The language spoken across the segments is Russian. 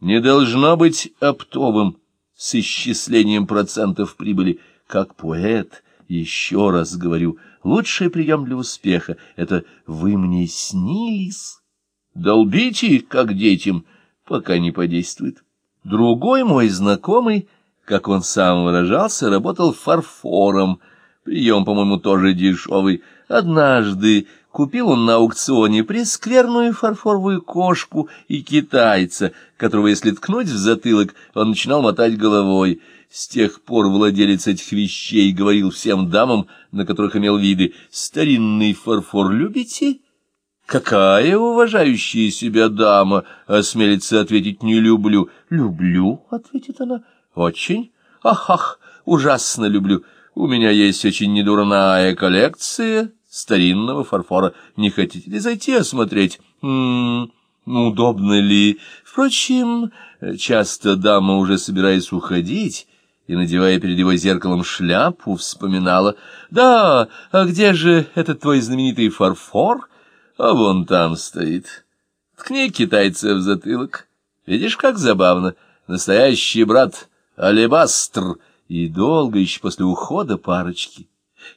не должно быть оптовым с исчислением процентов прибыли. Как поэт, еще раз говорю, лучший прием для успеха — это «вы мне снились». Долбите, как детям, пока не подействует. Другой мой знакомый, как он сам выражался, работал фарфором. Прием, по-моему, тоже дешевый. Однажды купил он на аукционе прескверную фарфоровую кошку и китайца, которого, если ткнуть в затылок, он начинал мотать головой. С тех пор владелец этих вещей говорил всем дамам, на которых имел виды, «Старинный фарфор любите?» Какая уважающая себя дама осмелится ответить «не люблю»? «Люблю», — ответит она, — «очень». «Ах-ах, ужасно люблю. У меня есть очень недурная коллекция старинного фарфора. Не хотите ли зайти осмотреть? М -м, удобно ли? Впрочем, часто дама, уже собираясь уходить, и, надевая перед его зеркалом шляпу, вспоминала, «Да, а где же этот твой знаменитый фарфор?» А вон там стоит. Ткни китайца в затылок. Видишь, как забавно. Настоящий брат Алебастр. И долго еще после ухода парочки.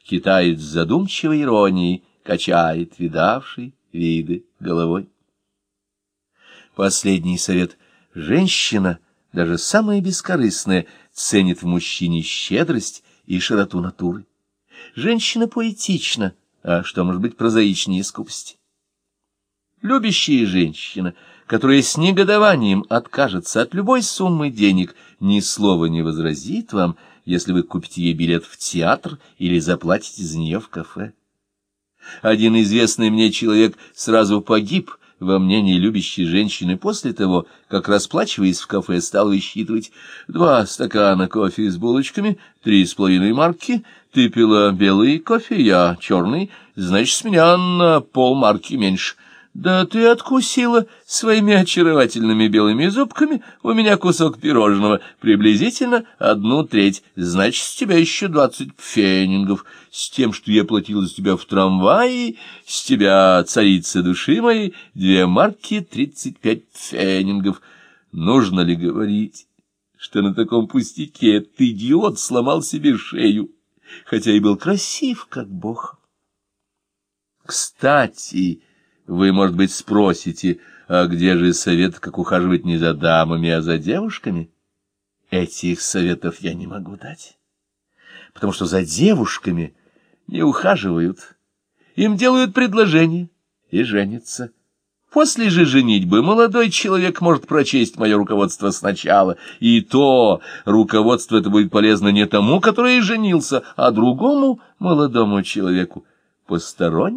Китаец задумчивой иронией качает видавший виды головой. Последний совет. Женщина, даже самая бескорыстная, ценит в мужчине щедрость и широту натуры. Женщина поэтична, а что может быть прозаичнее скупости? Любящая женщина, которая с негодованием откажется от любой суммы денег, ни слова не возразит вам, если вы купите ей билет в театр или заплатите за нее в кафе. Один известный мне человек сразу погиб во мнении любящей женщины после того, как, расплачиваясь в кафе, стал высчитывать два стакана кофе с булочками, три с половиной марки, ты пила белый кофе, я черный, значит, с меня на полмарки меньше. Да ты откусила своими очаровательными белыми зубками. У меня кусок пирожного, приблизительно одну треть, значит, с тебя еще двадцать фенингов, с тем, что я платила за тебя в трамвае, с тебя, царица души моей, две марки тридцать пять фенингов. Нужно ли говорить, что на таком пустяке ты, идиот, сломал себе шею, хотя и был красив, как бог? Кстати... Вы, может быть, спросите, а где же совет, как ухаживать не за дамами, а за девушками? Этих советов я не могу дать, потому что за девушками не ухаживают. Им делают предложение и женятся. После же женитьбы молодой человек может прочесть мое руководство сначала, и то руководство это будет полезно не тому, который женился, а другому молодому человеку, постороннему.